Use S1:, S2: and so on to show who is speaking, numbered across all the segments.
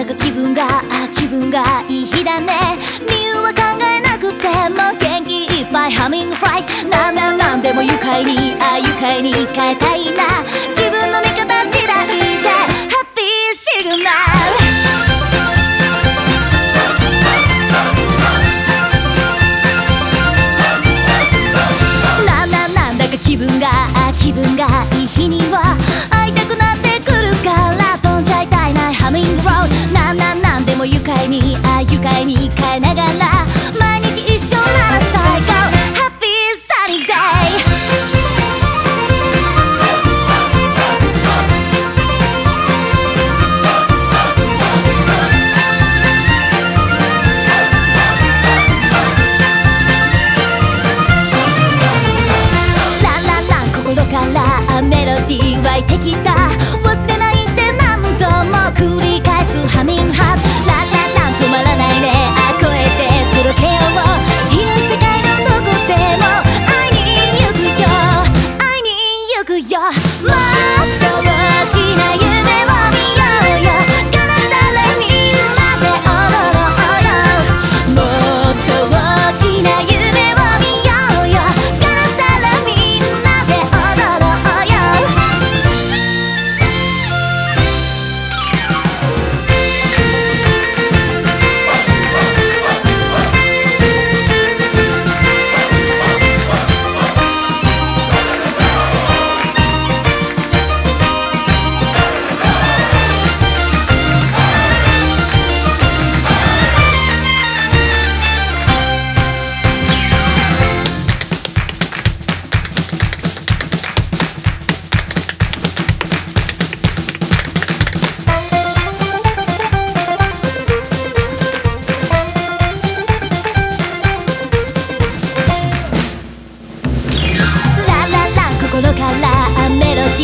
S1: なんか気分が気分がいい日だね。理由は考えなくても元気いっぱい。ハミングフライなんなんなんでも愉快にあ愉快に変えたいな。自分の味方次第でハッピーシグナル気分が気分がいい日にはに行かない啊。妈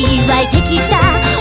S1: に湧いてきた